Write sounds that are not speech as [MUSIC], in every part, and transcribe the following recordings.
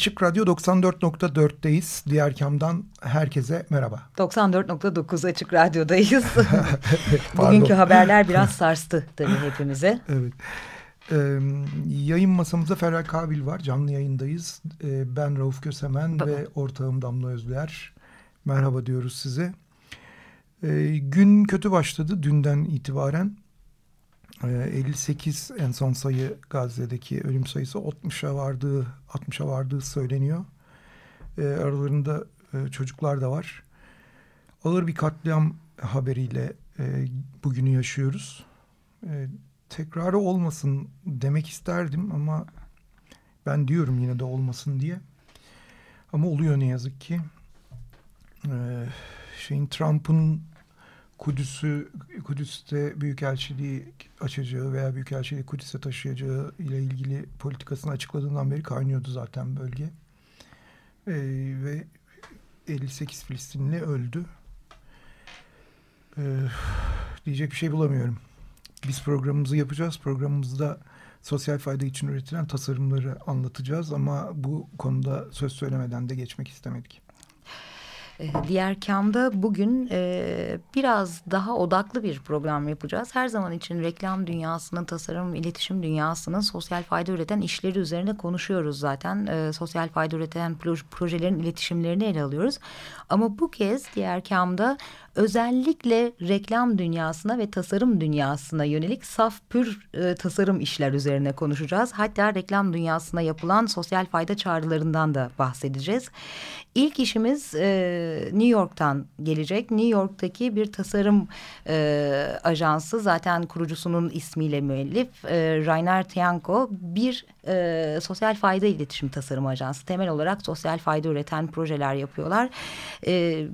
Açık Radyo 94.4'teyiz. Diğer kamdan herkese merhaba. 94.9 Açık Radyo'dayız. [LAUGHS] Bugünkü haberler biraz sarstı tabii hepimize. [LAUGHS] Evet. Ee, yayın masamızda Ferhat Kabil var. Canlı yayındayız. Ee, ben Rauf Kösemen ve ortağım Damla Özler. Merhaba diyoruz size. Ee, gün kötü başladı dünden itibaren. 58 ee, en son sayı Gazze'deki ölüm sayısı 60'a vardığı 60'a vardığı söyleniyor. E, aralarında e, çocuklar da var. Ağır bir katliam haberiyle e, bugünü yaşıyoruz. E, tekrarı olmasın demek isterdim ama ben diyorum yine de olmasın diye. Ama oluyor ne yazık ki. E, şeyin Trump'ın Kudüs'ü Kudüs'te büyükelçiliği açacağı veya büyükelçiliği Kudüs'e taşıyacağı ile ilgili politikasını açıkladığından beri kaynıyordu zaten bölge. Ee, ve 58 Filistinli öldü. Ee, diyecek bir şey bulamıyorum. Biz programımızı yapacağız. Programımızda sosyal fayda için üretilen tasarımları anlatacağız ama bu konuda söz söylemeden de geçmek istemedik. Ee, diğer kamda bugün e, biraz daha odaklı bir program yapacağız. Her zaman için reklam dünyasının, tasarım, iletişim dünyasının sosyal fayda üreten işleri üzerine konuşuyoruz zaten. E, sosyal fayda üreten projelerin iletişimlerini ele alıyoruz. Ama bu kez diğer kamda özellikle reklam dünyasına ve tasarım dünyasına yönelik saf pür e, tasarım işler üzerine konuşacağız. Hatta reklam dünyasına yapılan sosyal fayda çağrılarından da bahsedeceğiz. İlk işimiz e, New York'tan gelecek. New York'taki bir tasarım e, ajansı zaten kurucusunun ismiyle müellif e, Rainer Tianko bir e, sosyal fayda iletişim tasarım ajansı. Temel olarak sosyal fayda üreten projeler yapıyorlar. E,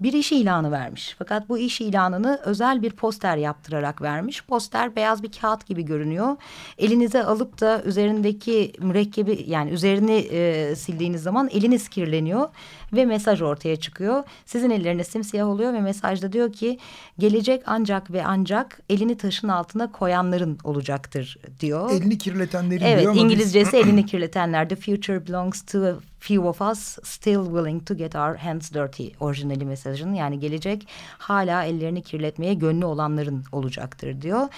bir iş ilanı vermiş. Fakat bu iş ilanını özel bir poster yaptırarak vermiş. Poster beyaz bir kağıt gibi görünüyor. Elinize alıp da üzerindeki mürekkebi yani üzerini e, sildiğiniz zaman eliniz kirleniyor ve mesaj ortaya çıkıyor. Sizin elleriniz simsiyah oluyor ve mesajda diyor ki gelecek ancak ve ancak elini taşın altına koyanların olacaktır diyor. Elini kirletenlerin evet, diyor ama İngilizcesi biz... elini kirletenler. The future belongs to few of us still willing to get our hands dirty orijinali mesajının yani gelecek hala ellerini kirletmeye gönlü olanların olacaktır diyor.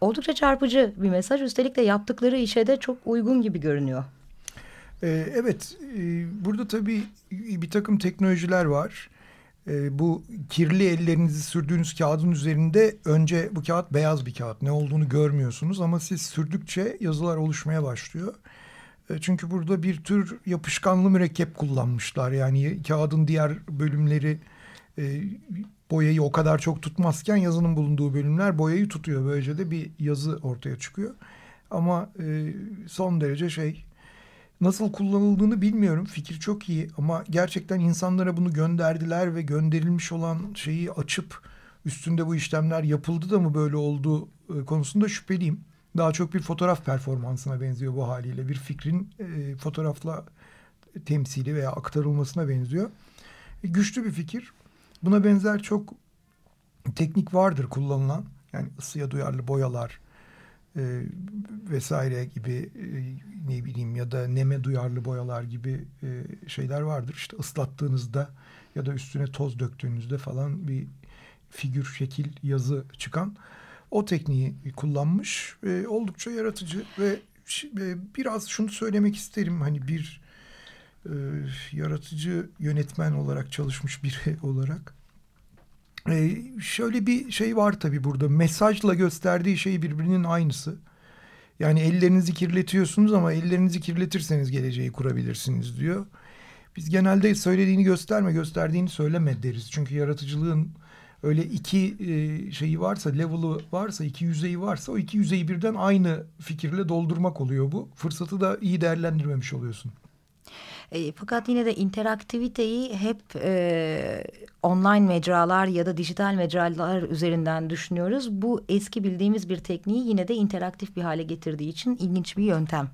Oldukça çarpıcı bir mesaj üstelik de yaptıkları işe de çok uygun gibi görünüyor. Ee, evet, e, burada tabii bir takım teknolojiler var. Ee, bu kirli ellerinizi sürdüğünüz kağıdın üzerinde önce bu kağıt beyaz bir kağıt. Ne olduğunu görmüyorsunuz ama siz sürdükçe yazılar oluşmaya başlıyor. Ee, çünkü burada bir tür yapışkanlı mürekkep kullanmışlar. Yani kağıdın diğer bölümleri e, boyayı o kadar çok tutmazken yazının bulunduğu bölümler boyayı tutuyor. Böylece de bir yazı ortaya çıkıyor. Ama e, son derece şey Nasıl kullanıldığını bilmiyorum. Fikir çok iyi ama gerçekten insanlara bunu gönderdiler ve gönderilmiş olan şeyi açıp üstünde bu işlemler yapıldı da mı böyle olduğu e, konusunda şüpheliyim. Daha çok bir fotoğraf performansına benziyor bu haliyle. Bir fikrin e, fotoğrafla temsili veya aktarılmasına benziyor. E, güçlü bir fikir. Buna benzer çok teknik vardır kullanılan. Yani ısıya duyarlı boyalar, e, vesaire gibi e, ne bileyim ya da neme duyarlı boyalar gibi e, şeyler vardır. İşte ıslattığınızda ya da üstüne toz döktüğünüzde falan bir figür, şekil, yazı çıkan o tekniği kullanmış. E, oldukça yaratıcı ve e, biraz şunu söylemek isterim hani bir e, yaratıcı yönetmen olarak çalışmış biri [LAUGHS] olarak ee, şöyle bir şey var tabii burada. Mesajla gösterdiği şey birbirinin aynısı. Yani ellerinizi kirletiyorsunuz ama ellerinizi kirletirseniz geleceği kurabilirsiniz diyor. Biz genelde söylediğini gösterme, gösterdiğini söyleme deriz. Çünkü yaratıcılığın öyle iki e, şeyi varsa, level'ı varsa, iki yüzeyi varsa o iki yüzeyi birden aynı fikirle doldurmak oluyor bu. Fırsatı da iyi değerlendirmemiş oluyorsun. E, fakat yine de interaktiviteyi hep e, online mecralar ya da dijital mecralar üzerinden düşünüyoruz. Bu eski bildiğimiz bir tekniği yine de interaktif bir hale getirdiği için ilginç bir yöntem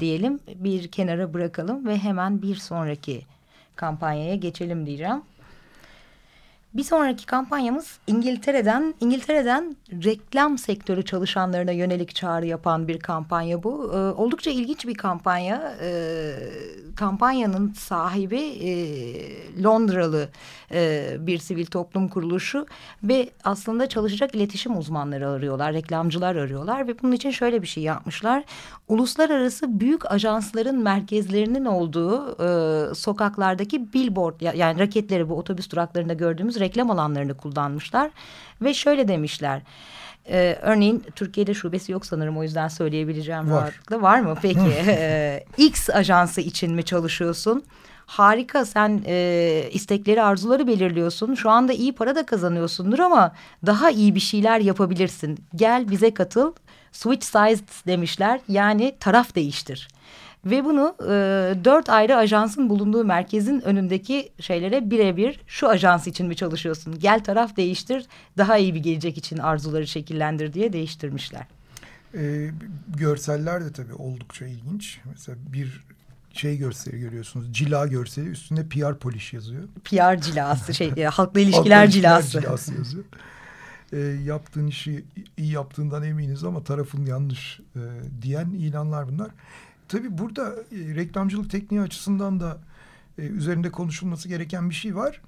diyelim. Bir kenara bırakalım ve hemen bir sonraki kampanyaya geçelim diyeceğim. Bir sonraki kampanyamız İngiltere'den İngiltere'den reklam sektörü çalışanlarına yönelik çağrı yapan bir kampanya bu. Ee, oldukça ilginç bir kampanya. Ee, kampanyanın sahibi e, Londralı e, bir sivil toplum kuruluşu ve aslında çalışacak iletişim uzmanları arıyorlar, reklamcılar arıyorlar ve bunun için şöyle bir şey yapmışlar. Uluslararası büyük ajansların merkezlerinin olduğu e, sokaklardaki billboard yani raketleri bu otobüs duraklarında gördüğümüz reklam alanlarını kullanmışlar ve şöyle demişler. Ee, örneğin Türkiye'de şubesi yok sanırım o yüzden söyleyebileceğim var. rahatlıkla. Var mı peki? ee, [LAUGHS] X ajansı için mi çalışıyorsun? Harika sen e, istekleri arzuları belirliyorsun. Şu anda iyi para da kazanıyorsundur ama daha iyi bir şeyler yapabilirsin. Gel bize katıl. Switch sides demişler yani taraf değiştir. Ve bunu e, dört ayrı ajansın bulunduğu merkezin önündeki şeylere birebir şu ajans için mi çalışıyorsun? Gel taraf değiştir daha iyi bir gelecek için arzuları şekillendir diye değiştirmişler. E, görseller de tabii oldukça ilginç. Mesela bir şey görseli görüyorsunuz. Cila görseli üstünde PR polish yazıyor. PR cilası şey e, halkla [LAUGHS] ilişkiler halkla cilası. cilası yazıyor. E, yaptığın işi iyi yaptığından eminiz ama tarafın yanlış e, diyen ilanlar bunlar. Tabii burada e, reklamcılık tekniği açısından da e, üzerinde konuşulması gereken bir şey var.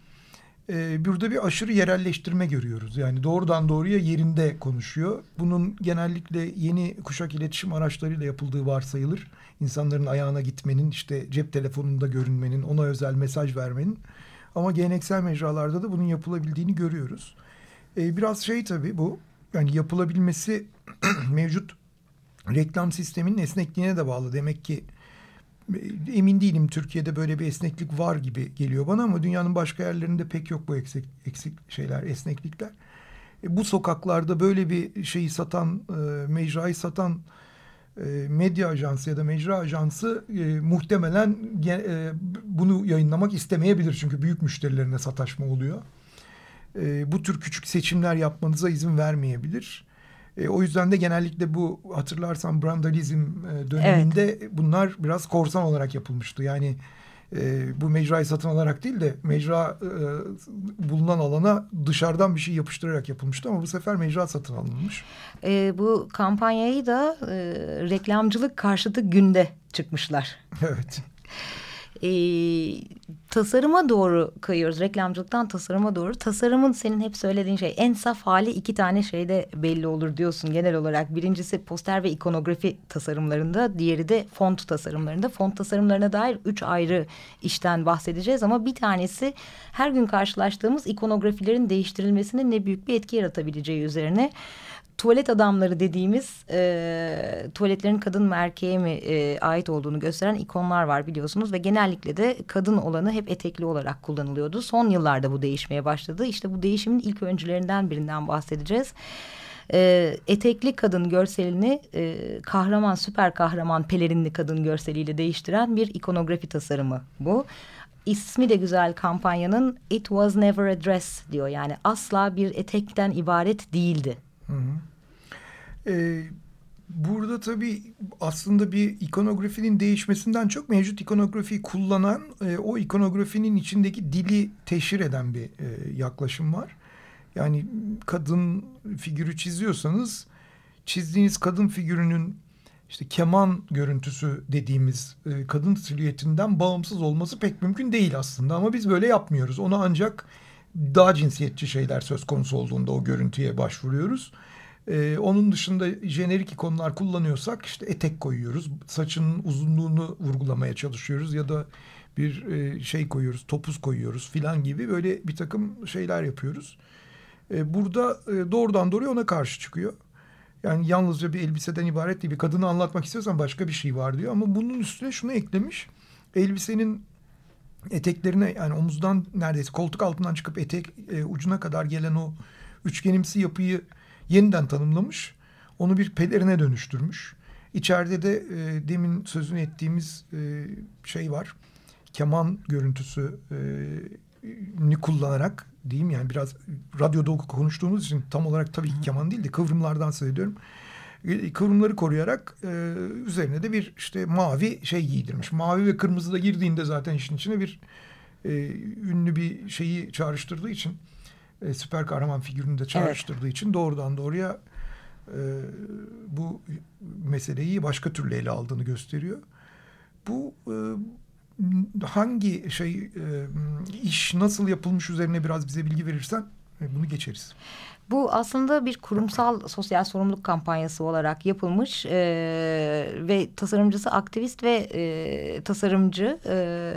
E, burada bir aşırı yerelleştirme görüyoruz. Yani doğrudan doğruya yerinde konuşuyor. Bunun genellikle yeni kuşak iletişim araçlarıyla yapıldığı varsayılır. İnsanların ayağına gitmenin, işte cep telefonunda görünmenin, ona özel mesaj vermenin. Ama geleneksel mecralarda da bunun yapılabildiğini görüyoruz. E, biraz şey tabii bu, yani yapılabilmesi [CLEARS THROAT] mevcut reklam sisteminin esnekliğine de bağlı. Demek ki e, emin değilim Türkiye'de böyle bir esneklik var gibi geliyor bana ama dünyanın başka yerlerinde pek yok bu eksik, eksik şeyler, esneklikler. E, bu sokaklarda böyle bir şeyi satan, e, mecrayı satan e, medya ajansı ya da mecra ajansı e, muhtemelen e, bunu yayınlamak istemeyebilir. Çünkü büyük müşterilerine sataşma oluyor. E, bu tür küçük seçimler yapmanıza izin vermeyebilir. E, o yüzden de genellikle bu hatırlarsan brandalizm e, döneminde evet. bunlar biraz korsan olarak yapılmıştı. Yani e, bu mecrayı satın alarak değil de mecra e, bulunan alana dışarıdan bir şey yapıştırarak yapılmıştı ama bu sefer mecra satın alınmış. E, bu kampanyayı da e, reklamcılık karşıtı günde çıkmışlar. [LAUGHS] Evet e, tasarıma doğru kayıyoruz. Reklamcılıktan tasarıma doğru. Tasarımın senin hep söylediğin şey en saf hali iki tane şeyde belli olur diyorsun genel olarak. Birincisi poster ve ikonografi tasarımlarında, diğeri de font tasarımlarında. Font tasarımlarına dair üç ayrı işten bahsedeceğiz ama bir tanesi her gün karşılaştığımız ikonografilerin değiştirilmesinin ne büyük bir etki yaratabileceği üzerine tuvalet adamları dediğimiz e, tuvaletlerin kadın mı erkeğe mi e, ait olduğunu gösteren ikonlar var biliyorsunuz ve genellikle de kadın olanı hep etekli olarak kullanılıyordu. Son yıllarda bu değişmeye başladı. İşte bu değişimin ilk öncülerinden birinden bahsedeceğiz. E, etekli kadın görselini e, kahraman süper kahraman pelerinli kadın görseliyle değiştiren bir ikonografi tasarımı bu. İsmi de güzel kampanyanın It Was Never a Dress diyor yani asla bir etekten ibaret değildi. Hı hı. Ee, burada tabii aslında bir ikonografinin değişmesinden çok mevcut ikonografiyi kullanan e, o ikonografinin içindeki dili teşhir eden bir e, yaklaşım var. Yani kadın figürü çiziyorsanız çizdiğiniz kadın figürünün işte keman görüntüsü dediğimiz e, kadın silüetinden bağımsız olması pek mümkün değil aslında ama biz böyle yapmıyoruz. Onu ancak daha cinsiyetçi şeyler söz konusu olduğunda o görüntüye başvuruyoruz. Ee, onun dışında jenerik ikonlar kullanıyorsak işte etek koyuyoruz. Saçının uzunluğunu vurgulamaya çalışıyoruz ya da bir e, şey koyuyoruz, topuz koyuyoruz filan gibi böyle bir takım şeyler yapıyoruz. E, burada e, doğrudan doğruya ona karşı çıkıyor. Yani yalnızca bir elbiseden ibaret değil. Bir kadını anlatmak istiyorsan başka bir şey var diyor. Ama bunun üstüne şunu eklemiş. Elbisenin eteklerine yani omuzdan neredeyse koltuk altından çıkıp etek e, ucuna kadar gelen o üçgenimsi yapıyı yeniden tanımlamış. Onu bir pelerine dönüştürmüş. İçeride de e, demin sözünü ettiğimiz e, şey var. Keman görüntüsü e, ni kullanarak diyeyim yani biraz radyoda konuştuğumuz için tam olarak tabii ki keman değil de kıvrımlardan söz ediyorum. E, kıvrımları koruyarak e, üzerine de bir işte mavi şey giydirmiş. Mavi ve kırmızı da girdiğinde zaten işin içine bir e, ünlü bir şeyi çağrıştırdığı için e, süper kahraman figürünü de çağrıştırdığı evet. için doğrudan doğruya e, bu meseleyi başka türlü ele aldığını gösteriyor. Bu e, hangi şey e, iş nasıl yapılmış üzerine biraz bize bilgi verirsen bunu geçeriz. Bu aslında bir kurumsal sosyal sorumluluk kampanyası olarak yapılmış e, ve tasarımcısı aktivist ve e, tasarımcı e,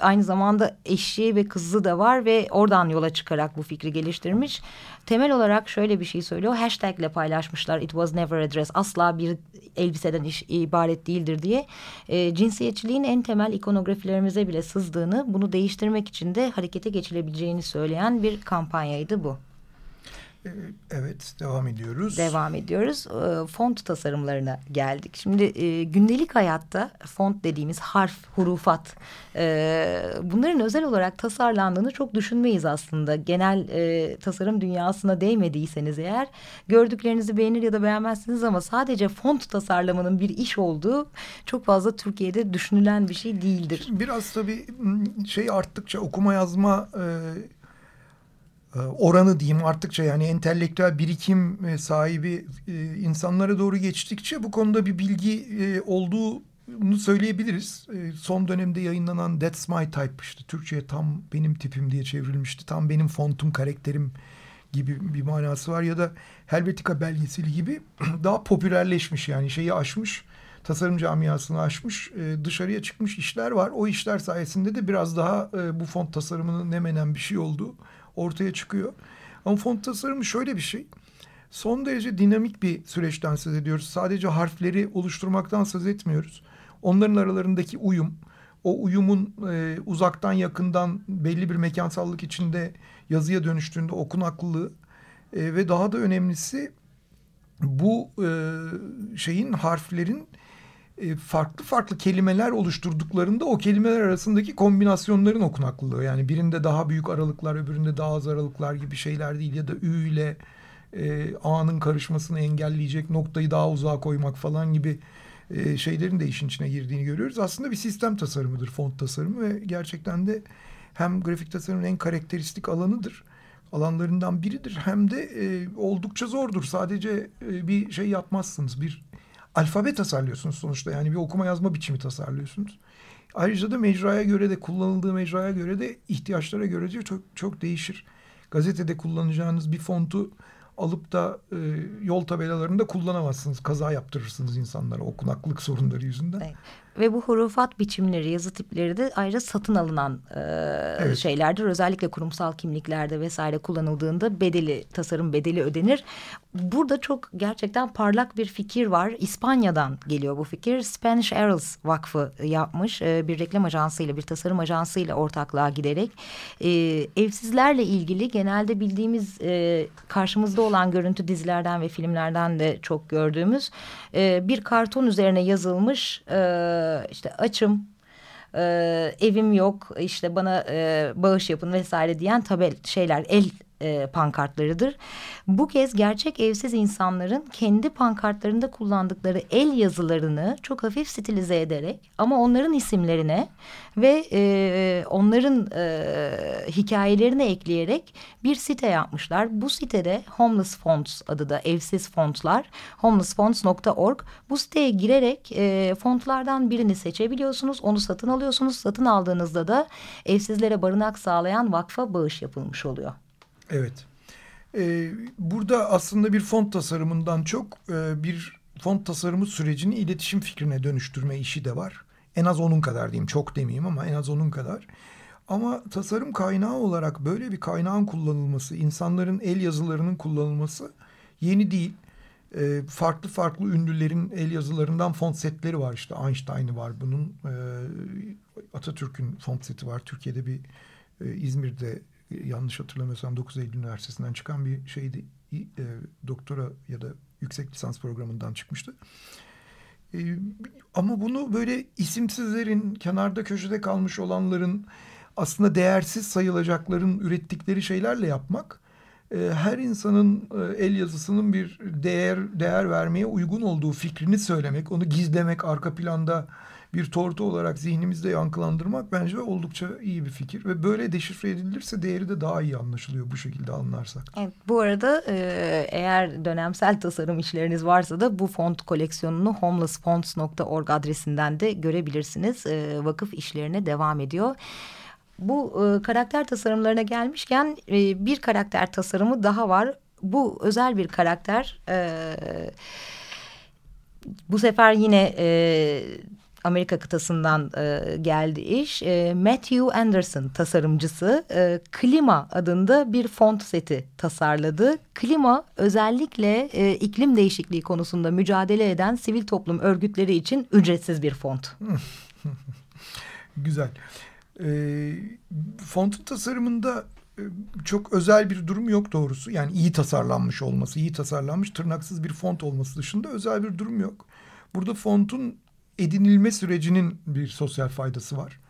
aynı zamanda eşi ve kızı da var ve oradan yola çıkarak bu fikri geliştirmiş. Temel olarak şöyle bir şey söylüyor. Hashtag ile paylaşmışlar. It was never a dress. Asla bir elbiseden iş, ibaret değildir diye. E, cinsiyetçiliğin en temel ikonografilerimize bile sızdığını, bunu değiştirmek için de harekete geçilebileceğini söyleyen bir kampanyaydı bu. Ee, evet devam ediyoruz. Devam ediyoruz. Ee, font tasarımlarına geldik. Şimdi e, gündelik hayatta font dediğimiz harf, hurufat e, bunların özel olarak tasarlandığını çok düşünmeyiz aslında. Genel e, tasarım dünyasına değmediyseniz eğer gördüklerinizi beğenir ya da beğenmezsiniz ama sadece font tasarlamanın bir iş olduğu çok fazla Türkiye'de düşünülen bir şey değildir. Biraz tabii şey arttıkça okuma yazma oranı diyeyim arttıkça yani entelektüel birikim e, sahibi e, insanlara doğru geçtikçe bu konuda bir bilgi olduğunu söyleyebiliriz. Son dönemde yayınlanan That's My Type işte Türkçe'ye tam benim tipim diye çevrilmişti. Tam benim fontum, karakterim gibi bir manası var ya da Helvetica belgeseli gibi [CLEARS THROAT] daha popülerleşmiş yani şeyi aşmış tasarım camiasını aşmış dışarıya çıkmış işler var. O işler sayesinde de biraz daha bu font tasarımının ne menen bir şey olduğu ortaya çıkıyor. Ama font tasarımı şöyle bir şey. Son derece dinamik bir süreçten söz ediyoruz. Sadece harfleri oluşturmaktan söz etmiyoruz. Onların aralarındaki uyum, o uyumun e, uzaktan yakından belli bir mekansallık içinde yazıya dönüştüğünde okunaklılığı e, ve daha da önemlisi bu e, şeyin harflerin e, farklı farklı kelimeler oluşturduklarında o kelimeler arasındaki kombinasyonların okunaklılığı. Yani birinde daha büyük aralıklar öbüründe daha az aralıklar gibi şeyler değil ya da ü ile e, a'nın karışmasını engelleyecek noktayı daha uzağa koymak falan gibi e, şeylerin de işin içine girdiğini görüyoruz. Aslında bir sistem tasarımıdır font tasarımı ve gerçekten de hem grafik tasarımın en karakteristik alanıdır alanlarından biridir hem de e, oldukça zordur. Sadece e, bir şey yapmazsınız. Bir alfabe tasarlıyorsunuz sonuçta. Yani bir okuma yazma biçimi tasarlıyorsunuz. Ayrıca da mecraya göre de kullanıldığı mecraya göre de ihtiyaçlara göre de çok, çok değişir. Gazetede kullanacağınız bir fontu alıp da e, yol tabelalarında kullanamazsınız. Kaza yaptırırsınız insanlara okunaklık sorunları yüzünden. Evet. Ve bu hurufat biçimleri, yazı tipleri de ayrıca satın alınan e, evet. şeylerdir. Özellikle kurumsal kimliklerde vesaire kullanıldığında bedeli, tasarım bedeli ödenir. Burada çok gerçekten parlak bir fikir var. İspanya'dan geliyor bu fikir. Spanish Arrows Vakfı yapmış. E, bir reklam ajansıyla, bir tasarım ajansıyla ortaklığa giderek. E, evsizlerle ilgili genelde bildiğimiz e, karşımızda olan görüntü dizilerden ve filmlerden de çok gördüğümüz e, bir karton üzerine yazılmış... E, işte açım e, evim yok işte bana e, bağış yapın vesaire diyen tabel şeyler el e, pankartlarıdır. Bu kez gerçek evsiz insanların kendi pankartlarında kullandıkları el yazılarını çok hafif stilize ederek ama onların isimlerine ve e, onların e, hikayelerini ekleyerek bir site yapmışlar. Bu sitede Homeless Fonts adı da evsiz fontlar homelessfonts.org bu siteye girerek e, fontlardan birini seçebiliyorsunuz. Onu satın alıyorsunuz. Satın aldığınızda da evsizlere barınak sağlayan vakfa bağış yapılmış oluyor. Evet. Ee, burada aslında bir font tasarımından çok e, bir font tasarımı sürecini iletişim fikrine dönüştürme işi de var. En az onun kadar diyeyim. Çok demeyeyim ama en az onun kadar. Ama tasarım kaynağı olarak böyle bir kaynağın kullanılması, insanların el yazılarının kullanılması yeni değil. E, farklı farklı ünlülerin el yazılarından font setleri var işte Einstein'ı var bunun. E, Atatürk'ün font seti var. Türkiye'de bir e, İzmir'de yanlış hatırlamıyorsam 9 Eylül Üniversitesi'nden çıkan bir şeydi. E, doktora ya da yüksek lisans programından çıkmıştı. E, ama bunu böyle isimsizlerin, kenarda köşede kalmış olanların aslında değersiz sayılacakların ürettikleri şeylerle yapmak e, her insanın e, el yazısının bir değer değer vermeye uygun olduğu fikrini söylemek, onu gizlemek, arka planda bir tortu olarak zihnimizde yankılandırmak bence oldukça iyi bir fikir. Ve böyle deşifre edilirse değeri de daha iyi anlaşılıyor bu şekilde anlarsak. Evet, bu arada e, eğer dönemsel tasarım işleriniz varsa da bu font koleksiyonunu homelessfonts.org adresinden de görebilirsiniz. E, vakıf işlerine devam ediyor. Bu e, karakter tasarımlarına gelmişken e, bir karakter tasarımı daha var. Bu özel bir karakter. E, bu sefer yine e, Amerika kıtasından e, geldi iş. E, Matthew Anderson tasarımcısı e, Klima adında bir font seti tasarladı. Klima özellikle e, iklim değişikliği konusunda mücadele eden sivil toplum örgütleri için ücretsiz bir font. [LAUGHS] Güzel. E, fontun tasarımında e, çok özel bir durum yok doğrusu. Yani iyi tasarlanmış olması, iyi tasarlanmış tırnaksız bir font olması dışında özel bir durum yok. Burada fontun edinilme sürecinin bir sosyal faydası var.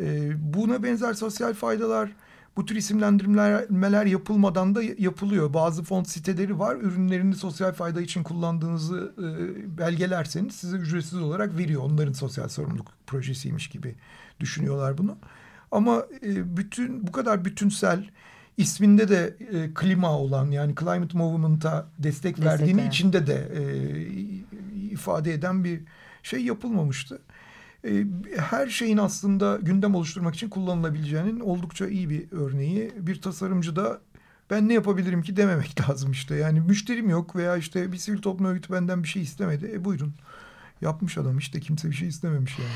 E, buna benzer sosyal faydalar bu tür isimlendirmeler yapılmadan da yapılıyor. Bazı font siteleri var. Ürünlerini sosyal fayda için kullandığınızı e, belgelerseniz size ücretsiz olarak veriyor. Onların sosyal sorumluluk projesiymiş gibi düşünüyorlar bunu. Ama e, bütün bu kadar bütünsel isminde de e, klima olan yani climate movement'a destek, destek verdiğini yani. içinde de e, ifade eden bir şey yapılmamıştı. E, her şeyin aslında gündem oluşturmak için kullanılabileceğinin oldukça iyi bir örneği. Bir tasarımcı da ben ne yapabilirim ki dememek [LAUGHS] lazım işte. Yani müşterim yok veya işte bir sivil toplum örgütü benden bir şey istemedi. E buyurun yapmış adam işte kimse bir şey istememiş yani.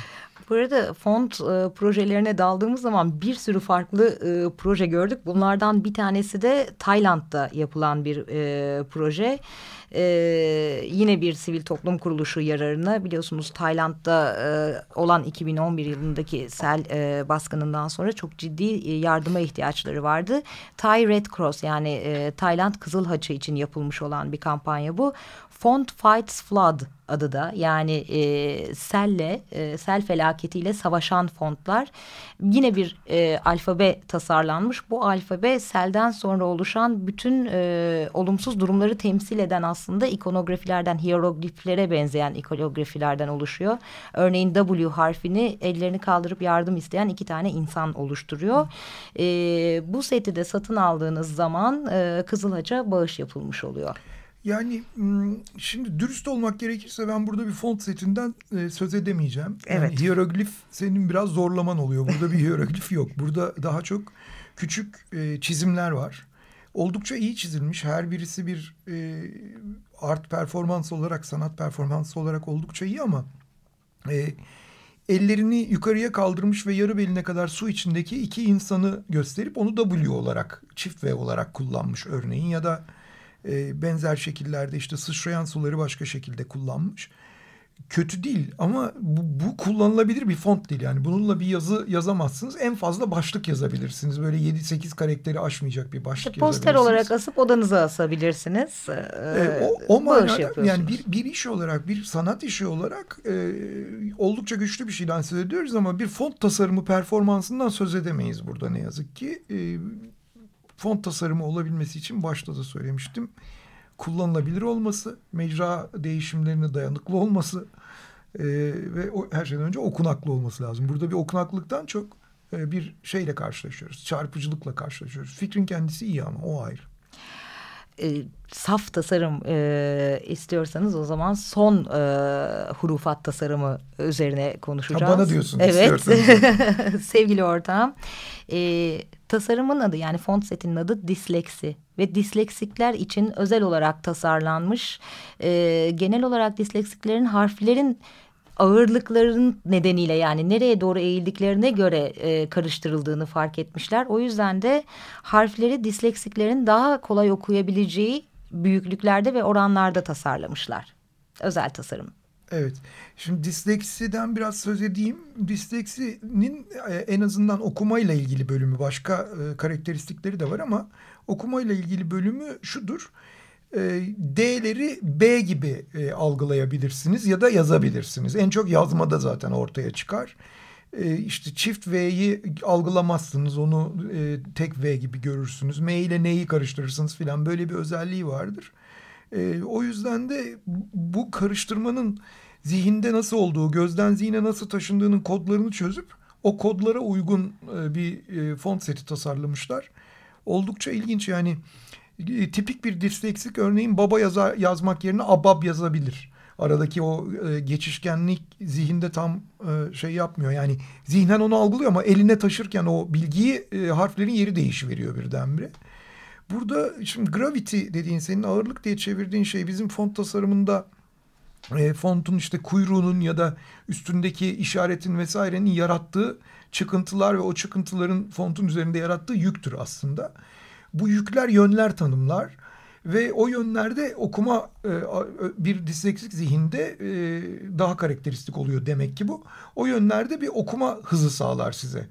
Bu arada font e, projelerine daldığımız zaman bir sürü farklı e, proje gördük. Bunlardan bir tanesi de Tayland'da yapılan bir e, proje. E, yine bir sivil toplum kuruluşu yararına biliyorsunuz Tayland'da e, olan 2011 yılındaki sel e, baskınından sonra çok ciddi e, yardıma ihtiyaçları vardı. Thai Red Cross yani e, Tayland Kızıl Haçı için yapılmış olan bir kampanya bu. Font Fights Flood adı da. Yani e, selle e, sel felaketiyle savaşan fontlar yine bir e, alfabe tasarlanmış. Bu alfabe selden sonra oluşan bütün e, olumsuz durumları temsil eden aslında ikonografilerden hierogliflere benzeyen ikonografilerden oluşuyor. Örneğin W harfini ellerini kaldırıp yardım isteyen iki tane insan oluşturuyor. E, bu seti de satın aldığınız zaman e, Kızılhaç'a bağış yapılmış oluyor. Yani şimdi dürüst olmak gerekirse ben burada bir font setinden söz edemeyeceğim. Evet. Yani hieroglif senin biraz zorlaman oluyor. Burada bir [LAUGHS] hieroglif yok. Burada daha çok küçük çizimler var. Oldukça iyi çizilmiş. Her birisi bir art performans olarak, sanat performansı olarak oldukça iyi ama... Ellerini yukarıya kaldırmış ve yarı beline kadar su içindeki iki insanı gösterip onu W olarak, çift V olarak kullanmış örneğin ya da e, benzer şekillerde işte sıçrayan suları başka şekilde kullanmış. Kötü değil ama bu, bu kullanılabilir bir font değil. Yani bununla bir yazı yazamazsınuz. En fazla başlık yazabilirsiniz. Böyle 7-8 karakteri aşmayacak bir başlık işte Poster olarak asıp odanıza asabilirsiniz. Ee, e, o o manada yani bir, bir iş olarak bir sanat işi olarak e, oldukça güçlü bir şeyden söz ediyoruz ama bir font tasarımı performansından söz edemeyiz burada ne yazık ki. E, font tasarımı olabilmesi için başta da söylemiştim. Kullanılabilir olması, mecra değişimlerine dayanıklı olması e, ve o, her şeyden önce okunaklı olması lazım. Burada bir okunaklıktan çok e, bir şeyle karşılaşıyoruz. Çarpıcılıkla karşılaşıyoruz. Fikrin kendisi iyi ama o ayrı e, saf tasarım e, istiyorsanız o zaman son e, hurufat tasarımı üzerine konuşacağız. Ha, bana diyorsun evet. [LAUGHS] Sevgili ortağım. E, tasarımın adı yani font setinin adı disleksi ve disleksikler için özel olarak tasarlanmış. E, genel olarak disleksiklerin harflerin ağırlıkların nedeniyle yani nereye doğru eğildiklerine göre e, karıştırıldığını fark etmişler. O yüzden de harfleri disleksiklerin daha kolay okuyabileceği büyüklüklerde ve oranlarda tasarlamışlar. Özel tasarım. Evet. Şimdi disleksiden biraz söz edeyim. Disleksinin e, en azından okumayla ilgili bölümü başka e, karakteristikleri de var ama okumayla ilgili bölümü şudur. E, D'leri B gibi algılayabilirsiniz ya da yazabilirsiniz. En çok yazmada zaten ortaya çıkar. İşte çift V'yi algılamazsınız. Onu tek V gibi görürsünüz. M ile N'yi karıştırırsınız filan. Böyle bir özelliği vardır. O yüzden de bu karıştırmanın zihinde nasıl olduğu, gözden zihne nasıl taşındığının kodlarını çözüp o kodlara uygun e, bir e, font seti tasarlamışlar. Oldukça ilginç yani e, tipik bir disleksik örneğin baba yazar, yazmak yerine abab yazabilir. Aradaki o geçişkenlik zihinde tam şey yapmıyor. Yani zihnen onu algılıyor ama eline taşırken o bilgiyi harflerin yeri değişiveriyor birdenbire. Burada şimdi gravity dediğin senin ağırlık diye çevirdiğin şey bizim font tasarımında e, fontun işte kuyruğunun ya da üstündeki işaretin vesairenin yarattığı çıkıntılar ve o çıkıntıların fontun üzerinde yarattığı yüktür aslında. Bu yükler yönler tanımlar ve o yönlerde okuma e, bir disleksik zihinde e, daha karakteristik oluyor demek ki bu. O yönlerde bir okuma hızı sağlar size.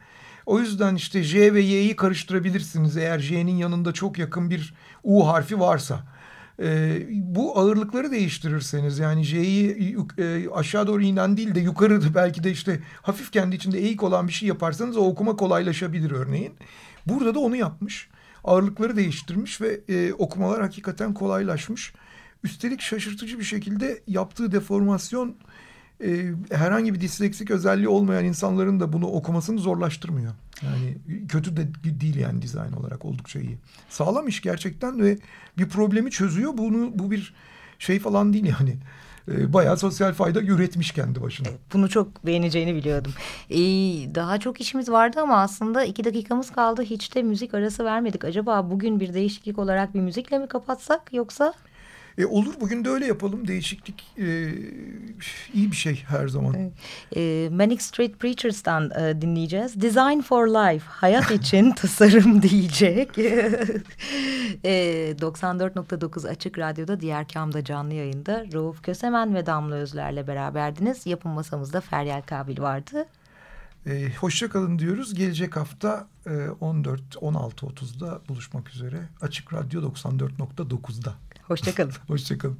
O yüzden işte J ve Y'yi karıştırabilirsiniz eğer J'nin yanında çok yakın bir U harfi varsa. E, bu ağırlıkları değiştirirseniz yani J'yi e, aşağı doğru inen değil de yukarı belki de işte hafif kendi içinde eğik olan bir şey yaparsanız o okuma kolaylaşabilir örneğin. Burada da onu yapmış. Ağırlıkları değiştirmiş ve e, okumalar hakikaten kolaylaşmış. Üstelik şaşırtıcı bir şekilde yaptığı deformasyon e, herhangi bir disleksik özelliği olmayan insanların da bunu okumasını zorlaştırmıyor. Yani kötü de değil yani dizayn olarak oldukça iyi. Sağlam iş gerçekten ve bir problemi çözüyor. Bunu bu bir şey falan değil yani. E, bayağı sosyal fayda üretmiş kendi başına. Bunu çok beğeneceğini biliyordum. Ee, daha çok işimiz vardı ama aslında iki dakikamız kaldı. Hiç de müzik arası vermedik. Acaba bugün bir değişiklik olarak bir müzikle mi kapatsak yoksa? E, olur bugün de öyle yapalım. Değişiklik e, iyi bir şey her zaman. E, Manic Street Preachers'tan e, dinleyeceğiz. Design for Life, hayat için [LAUGHS] tasarım diyecek. e, 94.9 Açık Radyo'da Diğer Kam'da canlı yayında Rauf Kösemen ve Damla Özler'le beraberdiniz. Yapım masamızda Feryal Kabil vardı. E, hoşçakalın diyoruz. Gelecek hafta e, 14-16.30'da buluşmak üzere. Açık Radyo 94.9'da. Hoşçakalın. Hoşçakalın.